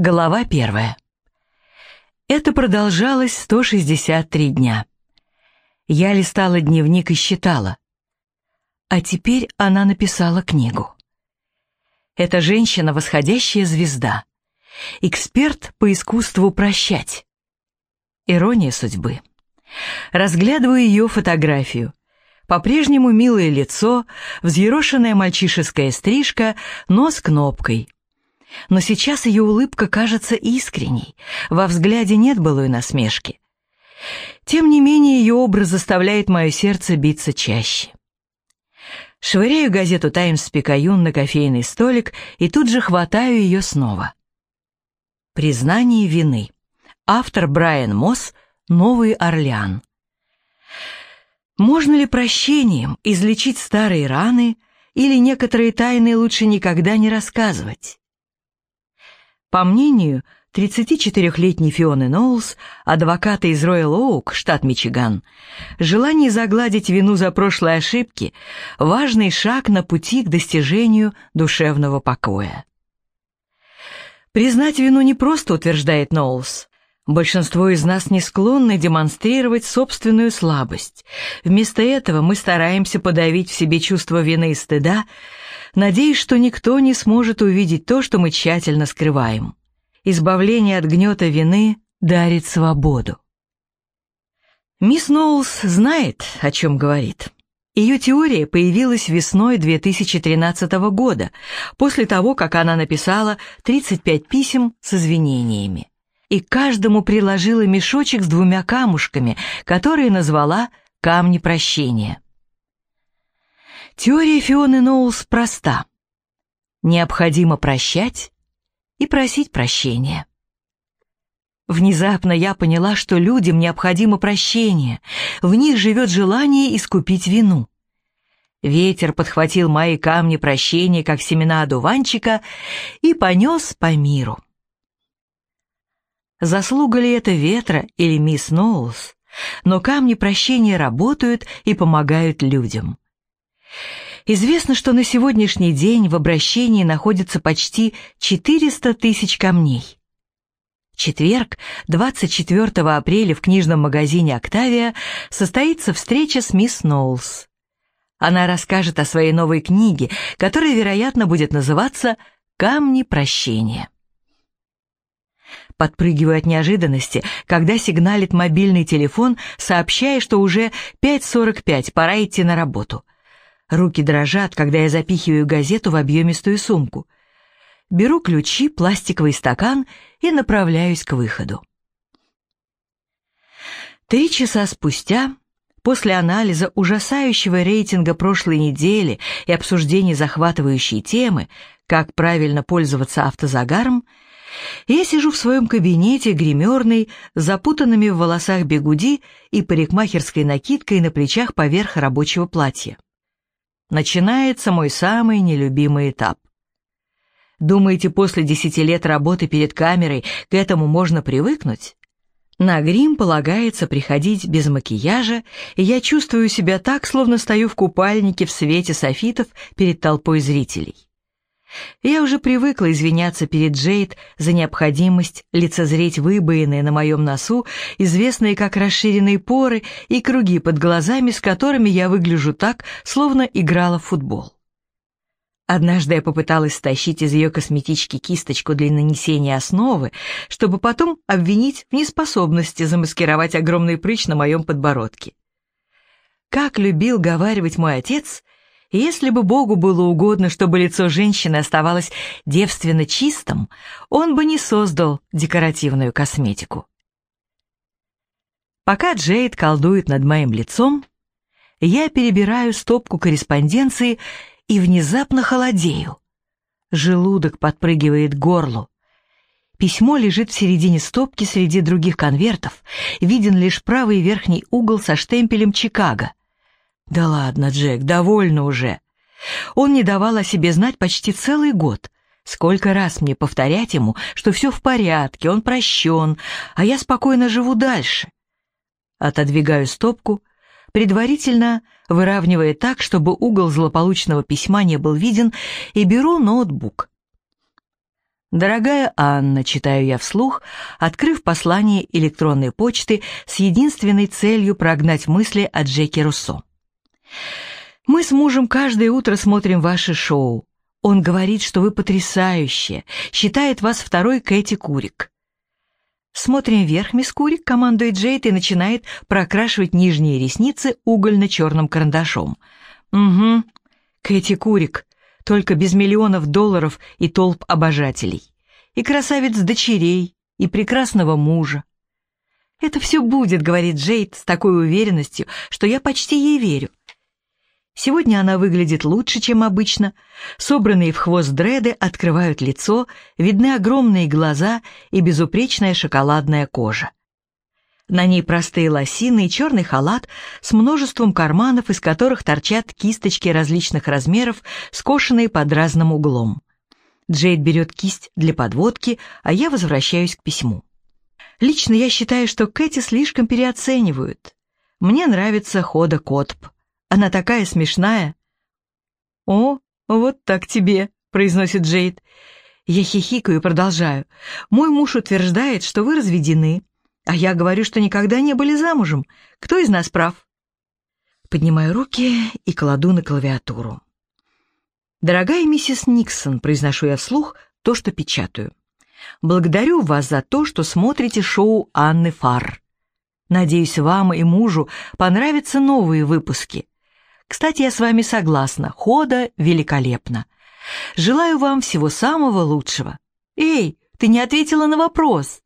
Глава первая. Это продолжалось 163 дня. Я листала дневник и считала. А теперь она написала книгу. Эта женщина — восходящая звезда. Эксперт по искусству прощать. Ирония судьбы. Разглядываю ее фотографию. По-прежнему милое лицо, взъерошенная мальчишеская стрижка, нос кнопкой — но сейчас ее улыбка кажется искренней, во взгляде нет былой насмешки. Тем не менее, ее образ заставляет мое сердце биться чаще. Швыряю газету «Таймс Пикаюн» на кофейный столик и тут же хватаю ее снова. Признание вины. Автор Брайан Мосс «Новый Орлеан». Можно ли прощением излечить старые раны или некоторые тайны лучше никогда не рассказывать? По мнению 34-летней Фионы Ноулс, адвоката из Роyal Оук, штат Мичиган, желание загладить вину за прошлые ошибки – важный шаг на пути к достижению душевного покоя. Признать вину не просто, утверждает Ноулс. Большинство из нас не склонны демонстрировать собственную слабость. Вместо этого мы стараемся подавить в себе чувство вины и стыда, надеясь, что никто не сможет увидеть то, что мы тщательно скрываем. Избавление от гнета вины дарит свободу. Мисс Ноулс знает, о чем говорит. Ее теория появилась весной 2013 года, после того, как она написала 35 писем с извинениями. И каждому приложила мешочек с двумя камушками, которые назвала «камни прощения». Теория Фионы Ноулс проста. Необходимо прощать и просить прощения. Внезапно я поняла, что людям необходимо прощение, в них живет желание искупить вину. Ветер подхватил мои камни прощения, как семена одуванчика, и понес по миру. Заслуга ли это ветра или мисс Ноулс? Но камни прощения работают и помогают людям. Известно, что на сегодняшний день в обращении находится почти 400 тысяч камней. В четверг, 24 апреля в книжном магазине «Октавия» состоится встреча с мисс Ноулс. Она расскажет о своей новой книге, которая, вероятно, будет называться «Камни прощения». Подпрыгиваю от неожиданности, когда сигналит мобильный телефон, сообщая, что уже 5.45, пора идти на работу. Руки дрожат, когда я запихиваю газету в объемистую сумку. Беру ключи, пластиковый стакан и направляюсь к выходу. Три часа спустя, после анализа ужасающего рейтинга прошлой недели и обсуждения захватывающей темы, как правильно пользоваться автозагаром, я сижу в своем кабинете, гримерной, запутанными в волосах бегуди и парикмахерской накидкой на плечах поверх рабочего платья начинается мой самый нелюбимый этап. Думаете, после десяти лет работы перед камерой к этому можно привыкнуть? На грим полагается приходить без макияжа, и я чувствую себя так, словно стою в купальнике в свете софитов перед толпой зрителей. Я уже привыкла извиняться перед Джейд за необходимость лицезреть выбоины на моем носу, известные как расширенные поры и круги под глазами, с которыми я выгляжу так, словно играла в футбол. Однажды я попыталась стащить из ее косметички кисточку для нанесения основы, чтобы потом обвинить в неспособности замаскировать огромный прыщ на моем подбородке. Как любил говаривать мой отец, если бы Богу было угодно, чтобы лицо женщины оставалось девственно чистым, он бы не создал декоративную косметику. Пока Джейд колдует над моим лицом, я перебираю стопку корреспонденции и внезапно холодею. Желудок подпрыгивает к горлу. Письмо лежит в середине стопки среди других конвертов, виден лишь правый верхний угол со штемпелем «Чикаго». «Да ладно, Джек, довольно уже». Он не давал о себе знать почти целый год. Сколько раз мне повторять ему, что все в порядке, он прощен, а я спокойно живу дальше. Отодвигаю стопку, предварительно выравнивая так, чтобы угол злополучного письма не был виден, и беру ноутбук. Дорогая Анна, читаю я вслух, открыв послание электронной почты с единственной целью прогнать мысли о Джеки Руссо. Мы с мужем каждое утро смотрим ваше шоу. Он говорит, что вы потрясающие, считает вас второй Кэти Курик. Смотрим вверх, мисс Курик, командует Джейд и начинает прокрашивать нижние ресницы угольно-черным карандашом. Угу, Кэти Курик, только без миллионов долларов и толп обожателей. И красавец дочерей, и прекрасного мужа. «Это все будет», — говорит Джейд с такой уверенностью, что я почти ей верю. Сегодня она выглядит лучше, чем обычно. Собранные в хвост дреды открывают лицо, видны огромные глаза и безупречная шоколадная кожа. На ней простые лосины и черный халат с множеством карманов, из которых торчат кисточки различных размеров, скошенные под разным углом. Джейд берет кисть для подводки, а я возвращаюсь к письму. Лично я считаю, что Кэти слишком переоценивают. Мне нравится Хода Котп. Она такая смешная. «О, вот так тебе», — произносит Джейд. Я хихикаю и продолжаю. «Мой муж утверждает, что вы разведены, а я говорю, что никогда не были замужем. Кто из нас прав?» Поднимаю руки и кладу на клавиатуру. «Дорогая миссис Никсон», — произношу я вслух то, что печатаю. «Благодарю вас за то, что смотрите шоу Анны Фар. Надеюсь, вам и мужу понравятся новые выпуски. Кстати, я с вами согласна, хода великолепно. Желаю вам всего самого лучшего. Эй, ты не ответила на вопрос!»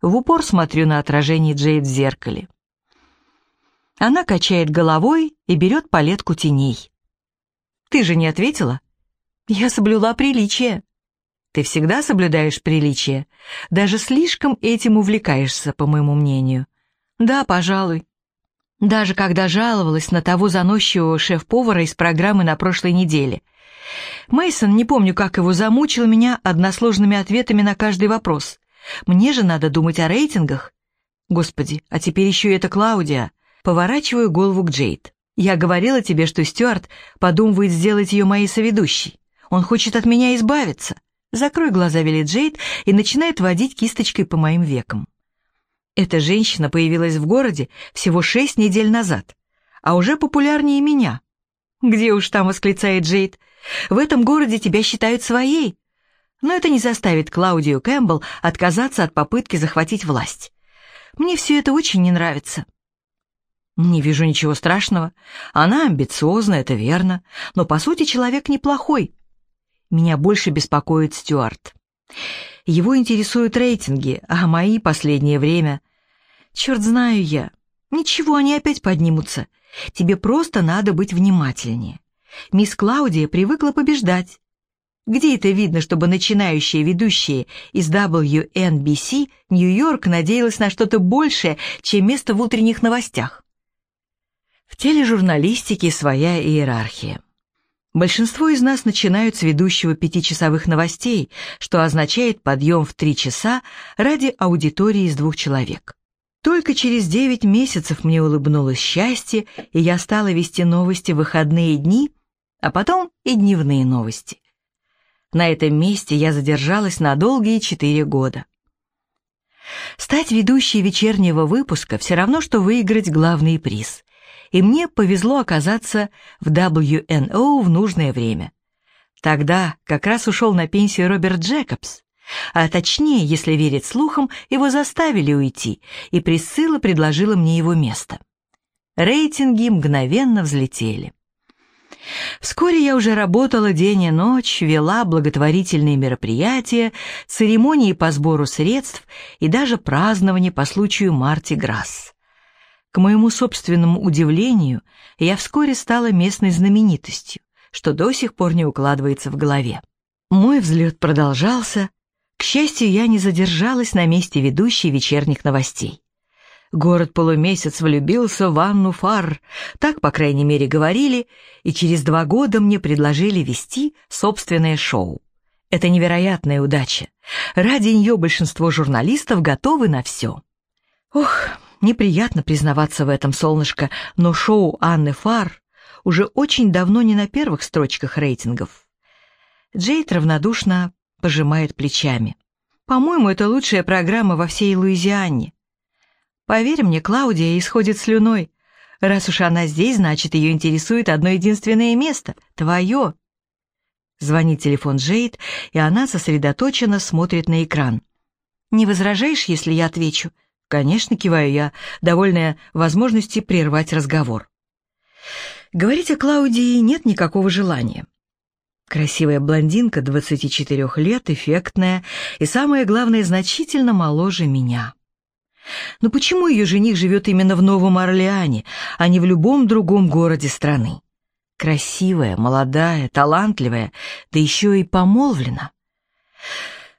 В упор смотрю на отражение Джейд в зеркале. Она качает головой и берет палетку теней. «Ты же не ответила?» «Я соблюла приличие». «Ты всегда соблюдаешь приличие? Даже слишком этим увлекаешься, по моему мнению». «Да, пожалуй». Даже когда жаловалась на того заносчивого шеф-повара из программы на прошлой неделе. Мейсон, не помню, как его замучил меня односложными ответами на каждый вопрос. Мне же надо думать о рейтингах. Господи, а теперь еще и это Клаудия. Поворачиваю голову к Джейд. Я говорила тебе, что Стюарт подумывает сделать ее моей соведущей. Он хочет от меня избавиться. Закрой глаза, велит Джейд, и начинает водить кисточкой по моим векам. Эта женщина появилась в городе всего шесть недель назад, а уже популярнее меня. «Где уж там», — восклицает Джейд, — «в этом городе тебя считают своей, но это не заставит Клаудию Кэмпбелл отказаться от попытки захватить власть. Мне все это очень не нравится. Не вижу ничего страшного. Она амбициозна, это верно, но по сути человек неплохой. Меня больше беспокоит Стюарт. Его интересуют рейтинги, а мои последнее время... Черт знаю я. Ничего, они опять поднимутся. Тебе просто надо быть внимательнее. Мисс Клаудия привыкла побеждать. Где это видно, чтобы начинающие ведущие из WNBC Нью-Йорк надеялась на что-то большее, чем место в утренних новостях? В тележурналистике своя иерархия. Большинство из нас начинают с ведущего пятичасовых новостей, что означает подъем в три часа ради аудитории из двух человек. Только через девять месяцев мне улыбнулось счастье, и я стала вести новости в выходные дни, а потом и дневные новости. На этом месте я задержалась на долгие четыре года. Стать ведущей вечернего выпуска все равно, что выиграть главный приз. И мне повезло оказаться в WNO в нужное время. Тогда как раз ушел на пенсию Роберт Джекобс. А точнее, если верить слухам, его заставили уйти, и Присцилла предложила мне его место. Рейтинги мгновенно взлетели. Вскоре я уже работала день и ночь, вела благотворительные мероприятия, церемонии по сбору средств и даже празднования по случаю Марти Грасс. К моему собственному удивлению, я вскоре стала местной знаменитостью, что до сих пор не укладывается в голове. Мой взлет продолжался. К счастью, я не задержалась на месте ведущей вечерних новостей. Город-полумесяц влюбился в Анну Фар, так, по крайней мере, говорили, и через два года мне предложили вести собственное шоу. Это невероятная удача. Ради нее большинство журналистов готовы на все. Ох, неприятно признаваться в этом, солнышко, но шоу Анны Фар уже очень давно не на первых строчках рейтингов. Джейд равнодушно пожимает плечами. «По-моему, это лучшая программа во всей Луизиане. Поверь мне, Клаудия исходит слюной. Раз уж она здесь, значит, ее интересует одно единственное место — твое». Звонит телефон Джейд, и она сосредоточенно смотрит на экран. «Не возражаешь, если я отвечу?» «Конечно», — киваю я, довольная возможности прервать разговор. Говорить о Клаудии нет никакого желания. Красивая блондинка, 24 лет, эффектная и, самое главное, значительно моложе меня. Но почему ее жених живет именно в Новом Орлеане, а не в любом другом городе страны? Красивая, молодая, талантливая, да еще и помолвлена.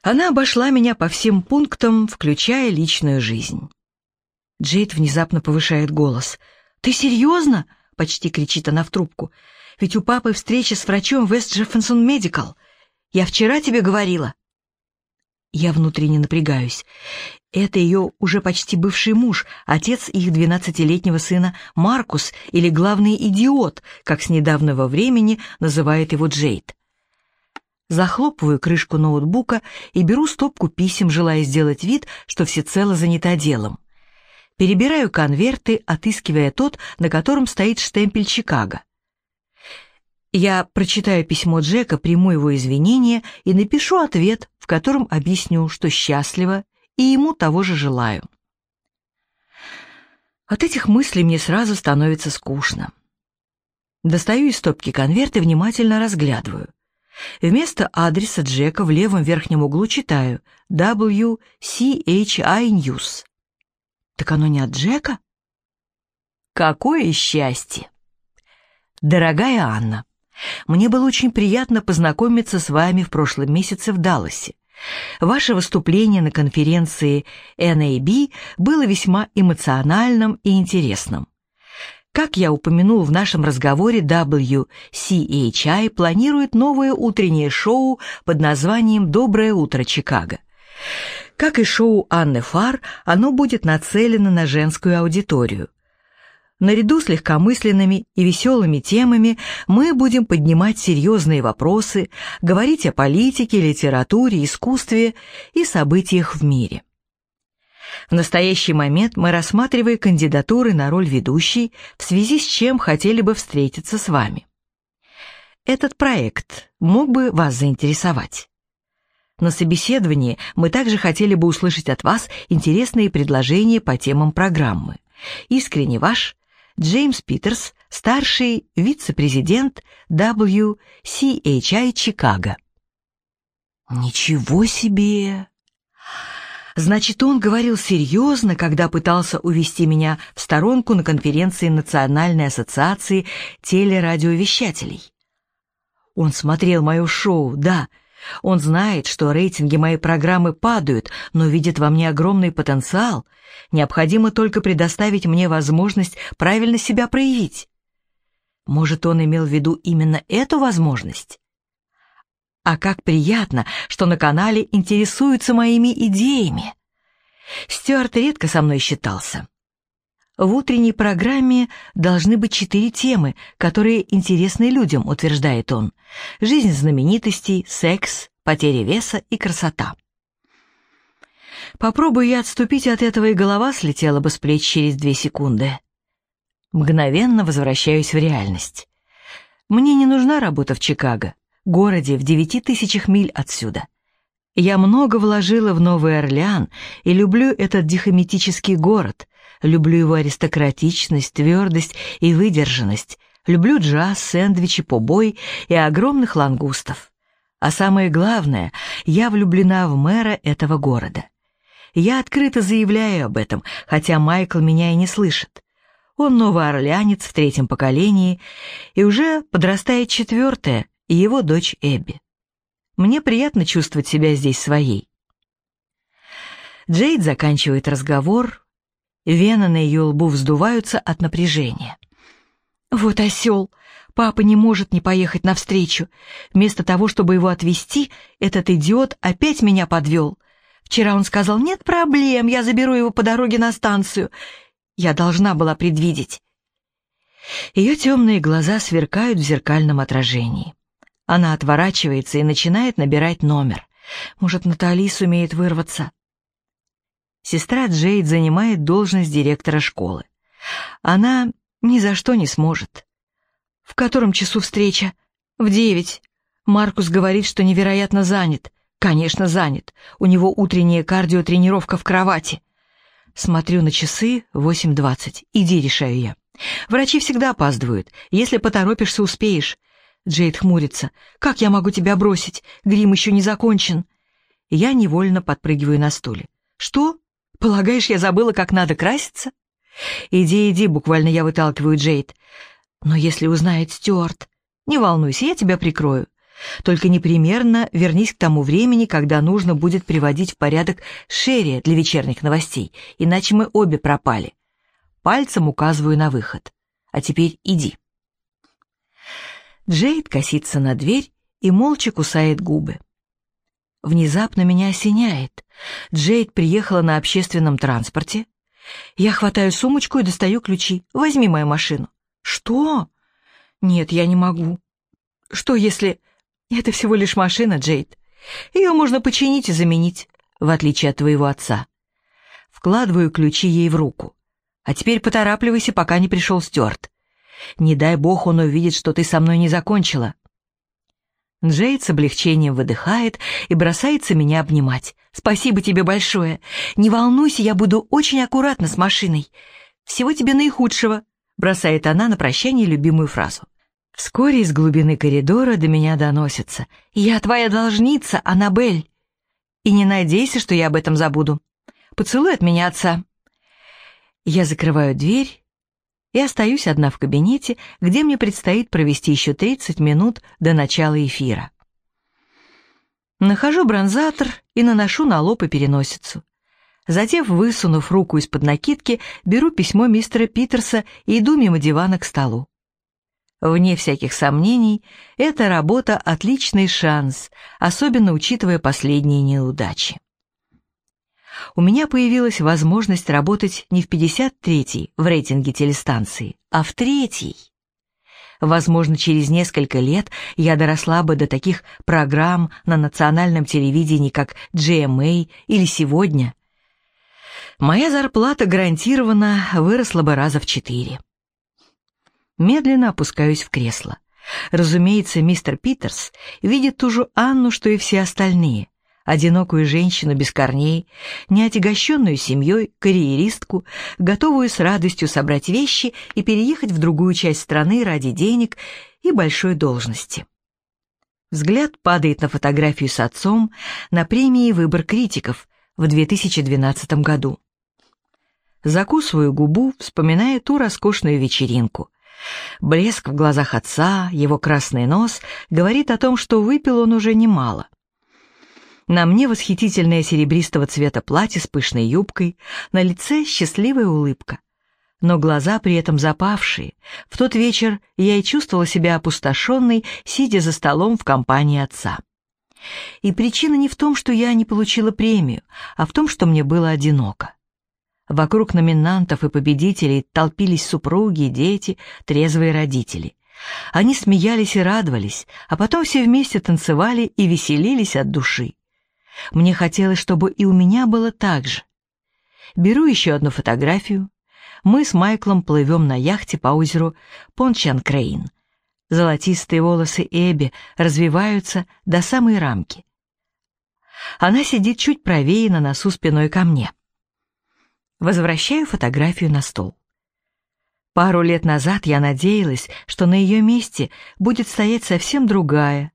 Она обошла меня по всем пунктам, включая личную жизнь. Джейд внезапно повышает голос. «Ты серьезно?» — почти кричит она в трубку. «Ведь у папы встреча с врачом Вест Джефферсон Медикал. Я вчера тебе говорила». Я внутренне напрягаюсь. Это ее уже почти бывший муж, отец их двенадцатилетнего сына Маркус, или главный идиот, как с недавнего времени называет его Джейд. Захлопываю крышку ноутбука и беру стопку писем, желая сделать вид, что всецело занята делом. Перебираю конверты, отыскивая тот, на котором стоит штемпель Чикаго. Я прочитаю письмо Джека, приму его извинения и напишу ответ, в котором объясню, что счастлива и ему того же желаю. От этих мыслей мне сразу становится скучно. Достаю из стопки конверт и внимательно разглядываю. Вместо адреса Джека в левом верхнем углу читаю WCHI News. Так оно не от Джека? Какое счастье! Дорогая Анна, мне было очень приятно познакомиться с вами в прошлом месяце в Далласе. Ваше выступление на конференции NAB было весьма эмоциональным и интересным. Как я упомянул в нашем разговоре, WCHI планирует новое утреннее шоу под названием «Доброе утро, Чикаго». Как и шоу Анны Фар, оно будет нацелено на женскую аудиторию. Наряду с легкомысленными и веселыми темами мы будем поднимать серьезные вопросы, говорить о политике, литературе, искусстве и событиях в мире. В настоящий момент мы рассматриваем кандидатуры на роль ведущей, в связи с чем хотели бы встретиться с вами. Этот проект мог бы вас заинтересовать. На собеседовании мы также хотели бы услышать от вас интересные предложения по темам программы. Искренне ваш Джеймс Питерс, старший вице-президент WCHI Чикаго. Ничего себе! Значит, он говорил серьезно, когда пытался увести меня в сторонку на конференции Национальной ассоциации телерадиовещателей. Он смотрел мое шоу, да, он знает, что рейтинги моей программы падают, но видит во мне огромный потенциал. Необходимо только предоставить мне возможность правильно себя проявить. Может, он имел в виду именно эту возможность? А как приятно, что на канале интересуются моими идеями. Стюарт редко со мной считался. В утренней программе должны быть четыре темы, которые интересны людям, утверждает он. Жизнь знаменитостей, секс, потеря веса и красота. Попробую я отступить от этого, и голова слетела бы с плеч через две секунды. Мгновенно возвращаюсь в реальность. Мне не нужна работа в Чикаго, городе в девяти тысячах миль отсюда. Я много вложила в Новый Орлеан и люблю этот дихометический город, люблю его аристократичность, твердость и выдержанность, люблю джаз, сэндвичи, побой и огромных лангустов. А самое главное, я влюблена в мэра этого города. Я открыто заявляю об этом, хотя Майкл меня и не слышит. Он новоорлеанец в третьем поколении, и уже подрастает четвертое, и его дочь Эбби. Мне приятно чувствовать себя здесь своей. Джейд заканчивает разговор, вены на ее лбу вздуваются от напряжения. «Вот осел! Папа не может не поехать навстречу. Вместо того, чтобы его отвезти, этот идиот опять меня подвел. Вчера он сказал, нет проблем, я заберу его по дороге на станцию. Я должна была предвидеть». Ее темные глаза сверкают в зеркальном отражении. Она отворачивается и начинает набирать номер. Может, Натали сумеет вырваться. Сестра Джейд занимает должность директора школы. Она ни за что не сможет. В котором часу встреча? В девять. Маркус говорит, что невероятно занят. Конечно, занят. У него утренняя кардиотренировка в кровати. Смотрю на часы, 8.20. Иди, решаю я. Врачи всегда опаздывают. Если поторопишься, успеешь. Джейд хмурится. «Как я могу тебя бросить? Грим еще не закончен». Я невольно подпрыгиваю на стуле. «Что? Полагаешь, я забыла, как надо краситься?» «Иди, иди», — буквально я выталкиваю Джейд. «Но если узнает Стюарт...» «Не волнуйся, я тебя прикрою. Только непременно вернись к тому времени, когда нужно будет приводить в порядок Шерри для вечерних новостей, иначе мы обе пропали. Пальцем указываю на выход. А теперь иди. Джейд косится на дверь и молча кусает губы. Внезапно меня осеняет. Джейд приехала на общественном транспорте. Я хватаю сумочку и достаю ключи. Возьми мою машину. Что? Нет, я не могу. Что если... Это всего лишь машина, Джейд. Ее можно починить и заменить, в отличие от твоего отца. Вкладываю ключи ей в руку. А теперь поторапливайся, пока не пришел Стюарт. Не дай бог он увидит, что ты со мной не закончила. Джейд с облегчением выдыхает и бросается меня обнимать. «Спасибо тебе большое. Не волнуйся, я буду очень аккуратна с машиной. Всего тебе наихудшего», — бросает она на прощание любимую фразу. Вскоре из глубины коридора до меня доносится. «Я твоя должница, Аннабель!» «И не надейся, что я об этом забуду. Поцелуй от меня отца!» Я закрываю дверь и остаюсь одна в кабинете, где мне предстоит провести еще 30 минут до начала эфира. Нахожу бронзатор и наношу на лоб и переносицу. Затем, высунув руку из-под накидки, беру письмо мистера Питерса и иду мимо дивана к столу. Вне всяких сомнений, эта работа – отличный шанс, особенно учитывая последние неудачи. У меня появилась возможность работать не в 53-й в рейтинге телестанции, а в третьей. Возможно, через несколько лет я доросла бы до таких программ на национальном телевидении, как GMA или «Сегодня». Моя зарплата гарантированно выросла бы раза в четыре. Медленно опускаюсь в кресло. Разумеется, мистер Питерс видит ту же Анну, что и все остальные. Одинокую женщину без корней, неотягощенную семьей, карьеристку, готовую с радостью собрать вещи и переехать в другую часть страны ради денег и большой должности. Взгляд падает на фотографию с отцом на премии «Выбор критиков» в 2012 году. Закусываю губу, вспоминая ту роскошную вечеринку. Блеск в глазах отца, его красный нос говорит о том, что выпил он уже немало. На мне восхитительное серебристого цвета платье с пышной юбкой, на лице счастливая улыбка. Но глаза при этом запавшие. В тот вечер я и чувствовала себя опустошенной, сидя за столом в компании отца. И причина не в том, что я не получила премию, а в том, что мне было одиноко. Вокруг номинантов и победителей толпились супруги, дети, трезвые родители. Они смеялись и радовались, а потом все вместе танцевали и веселились от души. Мне хотелось, чтобы и у меня было так же. Беру еще одну фотографию. Мы с Майклом плывем на яхте по озеру Пончан-Крейн. Золотистые волосы Эбби развиваются до самой рамки. Она сидит чуть правее на носу спиной ко мне. Возвращаю фотографию на стол. Пару лет назад я надеялась, что на ее месте будет стоять совсем другая.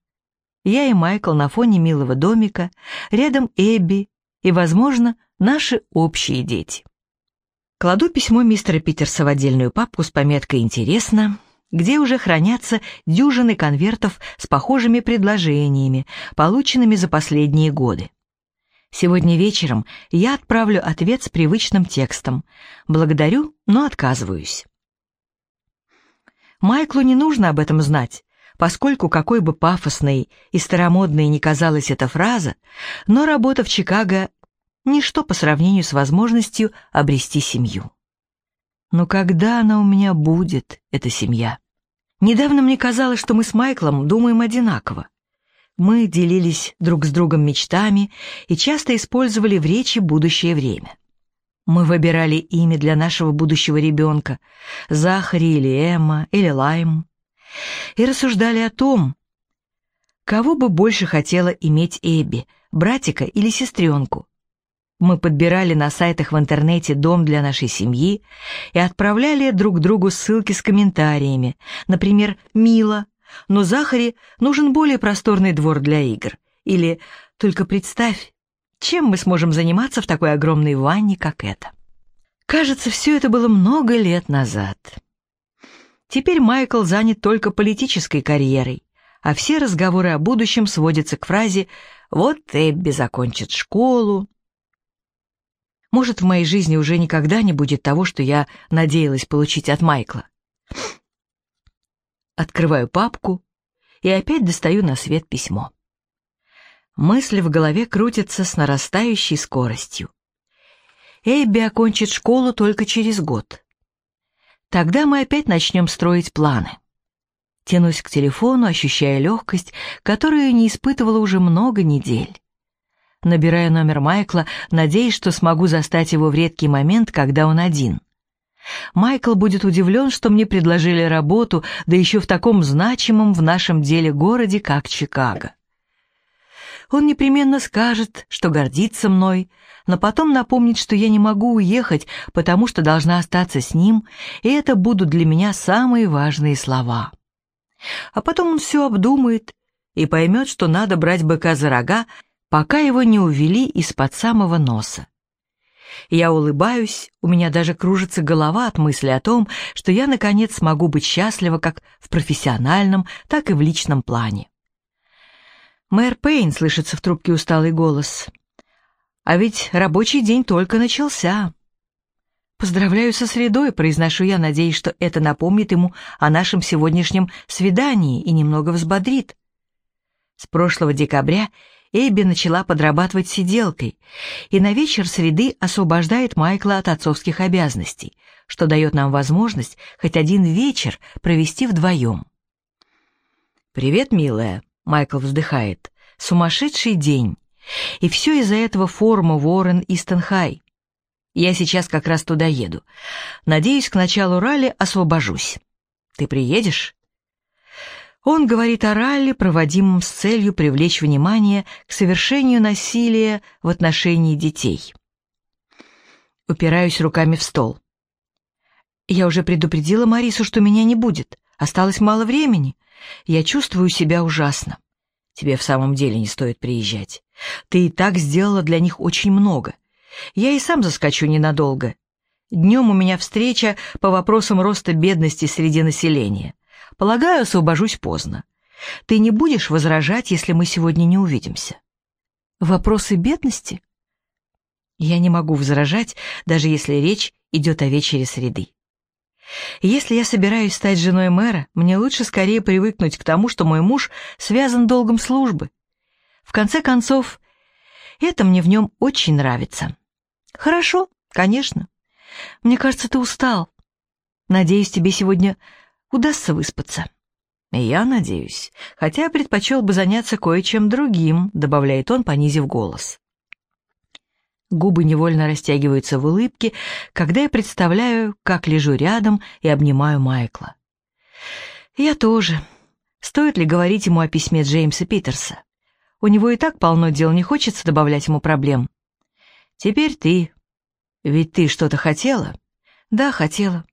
Я и Майкл на фоне милого домика, рядом Эбби и, возможно, наши общие дети. Кладу письмо мистера Питерса в отдельную папку с пометкой «Интересно», где уже хранятся дюжины конвертов с похожими предложениями, полученными за последние годы. Сегодня вечером я отправлю ответ с привычным текстом. Благодарю, но отказываюсь. Майклу не нужно об этом знать, поскольку какой бы пафосной и старомодной ни казалась эта фраза, но работа в Чикаго — ничто по сравнению с возможностью обрести семью. Но когда она у меня будет, эта семья? Недавно мне казалось, что мы с Майклом думаем одинаково. Мы делились друг с другом мечтами и часто использовали в речи будущее время. Мы выбирали имя для нашего будущего ребенка — Захари или Эмма или Лайм — и рассуждали о том, кого бы больше хотела иметь Эбби, братика или сестренку. Мы подбирали на сайтах в интернете дом для нашей семьи и отправляли друг другу ссылки с комментариями, например, «Мило», но Захаре нужен более просторный двор для игр. Или «Только представь, чем мы сможем заниматься в такой огромной ванне, как эта?» Кажется, все это было много лет назад. Теперь Майкл занят только политической карьерой, а все разговоры о будущем сводятся к фразе «Вот Эбби закончит школу». Может, в моей жизни уже никогда не будет того, что я надеялась получить от Майкла. Открываю папку и опять достаю на свет письмо. Мысли в голове крутятся с нарастающей скоростью. Эбби окончит школу только через год. Тогда мы опять начнем строить планы. Тянусь к телефону, ощущая легкость, которую не испытывала уже много недель. Набираю номер Майкла, надеясь, что смогу застать его в редкий момент, когда он один. Майкл будет удивлен, что мне предложили работу, да еще в таком значимом в нашем деле городе, как Чикаго. Он непременно скажет, что гордится мной, но потом напомнит, что я не могу уехать, потому что должна остаться с ним, и это будут для меня самые важные слова. А потом он все обдумает и поймет, что надо брать быка за рога, пока его не увели из-под самого носа. Я улыбаюсь, у меня даже кружится голова от мысли о том, что я, наконец, смогу быть счастлива как в профессиональном, так и в личном плане. «Мэр Пейн», — слышится в трубке усталый голос. «А ведь рабочий день только начался». «Поздравляю со средой», — произношу я, надеясь, что это напомнит ему о нашем сегодняшнем свидании и немного взбодрит. С прошлого декабря Эбби начала подрабатывать сиделкой и на вечер среды освобождает Майкла от отцовских обязанностей, что дает нам возможность хоть один вечер провести вдвоем. «Привет, милая», — Майкл вздыхает, — «сумасшедший день. И все из-за этого форума Уоррен Истенхай. Я сейчас как раз туда еду. Надеюсь, к началу ралли освобожусь. Ты приедешь?» Он говорит о ралли, проводимом с целью привлечь внимание к совершению насилия в отношении детей. Упираюсь руками в стол. Я уже предупредила Марису, что меня не будет. Осталось мало времени. Я чувствую себя ужасно. Тебе в самом деле не стоит приезжать. Ты и так сделала для них очень много. Я и сам заскочу ненадолго. Днем у меня встреча по вопросам роста бедности среди населения. Полагаю, освобожусь поздно. Ты не будешь возражать, если мы сегодня не увидимся? Вопросы бедности? Я не могу возражать, даже если речь идет о вечере среды. Если я собираюсь стать женой мэра, мне лучше скорее привыкнуть к тому, что мой муж связан долгом службы. В конце концов, это мне в нем очень нравится. Хорошо, конечно. Мне кажется, ты устал. Надеюсь, тебе сегодня удастся выспаться. «Я надеюсь, хотя предпочел бы заняться кое-чем другим», добавляет он, понизив голос. Губы невольно растягиваются в улыбке, когда я представляю, как лежу рядом и обнимаю Майкла. Я тоже. Стоит ли говорить ему о письме Джеймса Питерса? У него и так полно дел, не хочется добавлять ему проблем. Теперь ты. Ведь ты что-то хотела? Да, хотела.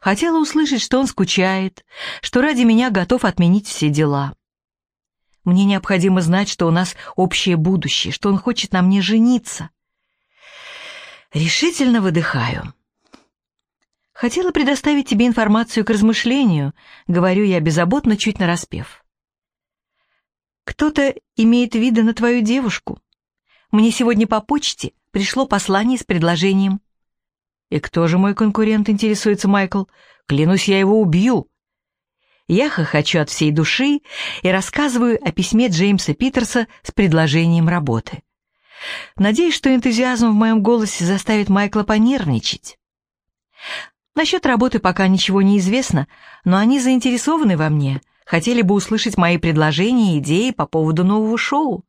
Хотела услышать, что он скучает, что ради меня готов отменить все дела. Мне необходимо знать, что у нас общее будущее, что он хочет на мне жениться. Решительно выдыхаю. Хотела предоставить тебе информацию к размышлению, говорю я беззаботно, чуть нараспев. Кто-то имеет виды на твою девушку. Мне сегодня по почте пришло послание с предложением. «И кто же мой конкурент?» — интересуется Майкл. «Клянусь, я его убью». Я хохочу от всей души и рассказываю о письме Джеймса Питерса с предложением работы. Надеюсь, что энтузиазм в моем голосе заставит Майкла понервничать. Насчет работы пока ничего не известно, но они заинтересованы во мне, Хотели бы услышать мои предложения и идеи по поводу нового шоу.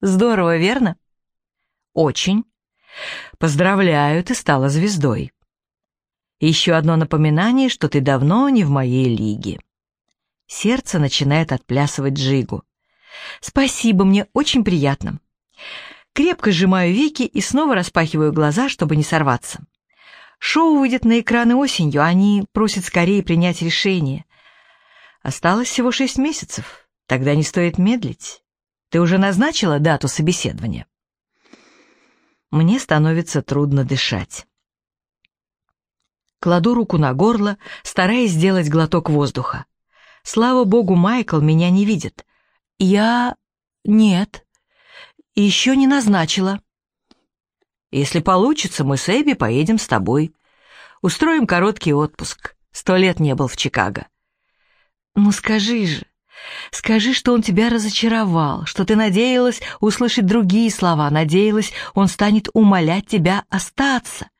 Здорово, верно? Очень. Поздравляю, ты стала звездой. Еще одно напоминание, что ты давно не в моей лиге. Сердце начинает отплясывать джигу. Спасибо, мне очень приятно. Крепко сжимаю веки и снова распахиваю глаза, чтобы не сорваться. Шоу выйдет на экраны осенью, они просят скорее принять решение. Осталось всего шесть месяцев, тогда не стоит медлить. Ты уже назначила дату собеседования? Мне становится трудно дышать. Кладу руку на горло, стараясь сделать глоток воздуха. Слава богу, Майкл меня не видит. Я... нет. Еще не назначила. Если получится, мы с Эбби поедем с тобой. Устроим короткий отпуск. Сто лет не был в Чикаго. Ну скажи же, скажи, что он тебя разочаровал, что ты надеялась услышать другие слова, надеялась, он станет умолять тебя остаться.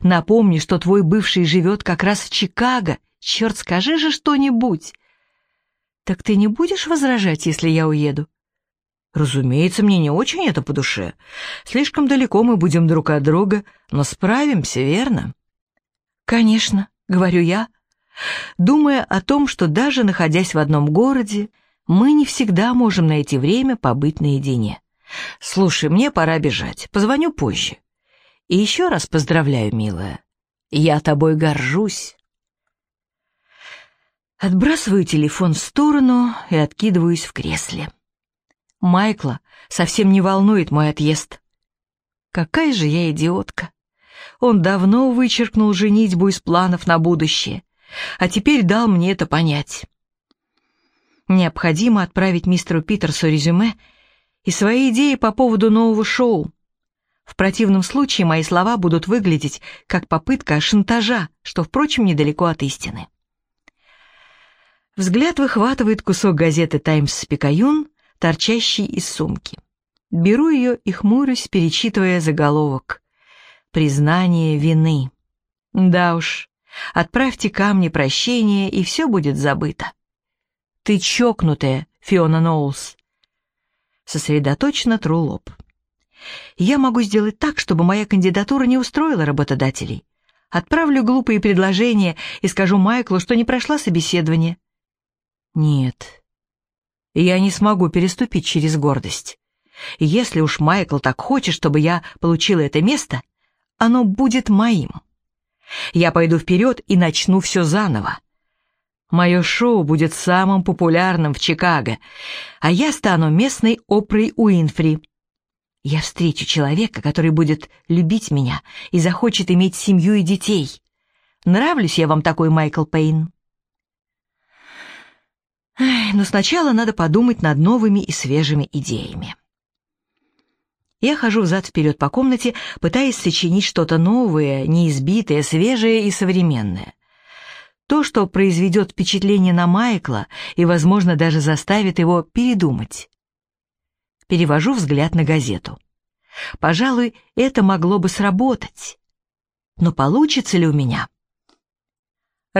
Напомни, что твой бывший живет как раз в Чикаго. Черт, скажи же что-нибудь. Так ты не будешь возражать, если я уеду? Разумеется, мне не очень это по душе. Слишком далеко мы будем друг от друга, но справимся, верно? Конечно, говорю я, думая о том, что даже находясь в одном городе, мы не всегда можем найти время побыть наедине. Слушай, мне пора бежать, позвоню позже. И еще раз поздравляю, милая. Я тобой горжусь. Отбрасываю телефон в сторону и откидываюсь в кресле. Майкла совсем не волнует мой отъезд. Какая же я идиотка. Он давно вычеркнул женитьбу из планов на будущее, а теперь дал мне это понять. Необходимо отправить мистеру Питерсу резюме и свои идеи по поводу нового шоу. В противном случае мои слова будут выглядеть как попытка шантажа, что, впрочем, недалеко от истины. Взгляд выхватывает кусок газеты «Таймс-Пикаюн», торчащий из сумки. Беру ее и хмурюсь, перечитывая заголовок. «Признание вины». Да уж, отправьте камни прощения, и все будет забыто. Ты чокнутая, Фиона Ноулс. Сосредоточенно тру лоб. Я могу сделать так, чтобы моя кандидатура не устроила работодателей. Отправлю глупые предложения и скажу Майклу, что не прошла собеседование. Нет, я не смогу переступить через гордость. Если уж Майкл так хочет, чтобы я получила это место, оно будет моим. Я пойду вперед и начну все заново. Мое шоу будет самым популярным в Чикаго, а я стану местной Опрой Уинфри. Я встречу человека, который будет любить меня и захочет иметь семью и детей. Нравлюсь я вам такой, Майкл Пейн? Но сначала надо подумать над новыми и свежими идеями. Я хожу взад-вперед по комнате, пытаясь сочинить что-то новое, неизбитое, свежее и современное. То, что произведет впечатление на Майкла и, возможно, даже заставит его передумать. Перевожу взгляд на газету. Пожалуй, это могло бы сработать. Но получится ли у меня?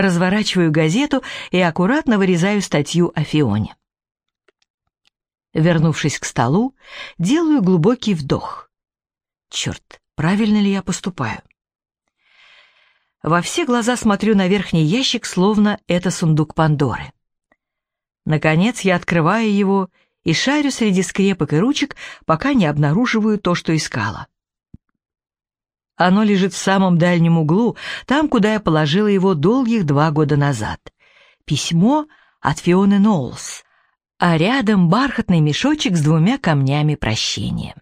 Разворачиваю газету и аккуратно вырезаю статью о Фионе. Вернувшись к столу, делаю глубокий вдох. Черт, правильно ли я поступаю? Во все глаза смотрю на верхний ящик, словно это сундук Пандоры. Наконец я открываю его и шарю среди скрепок и ручек, пока не обнаруживаю то, что искала. Оно лежит в самом дальнем углу, там, куда я положила его долгих два года назад. Письмо от Фионы Ноулс, а рядом бархатный мешочек с двумя камнями прощения.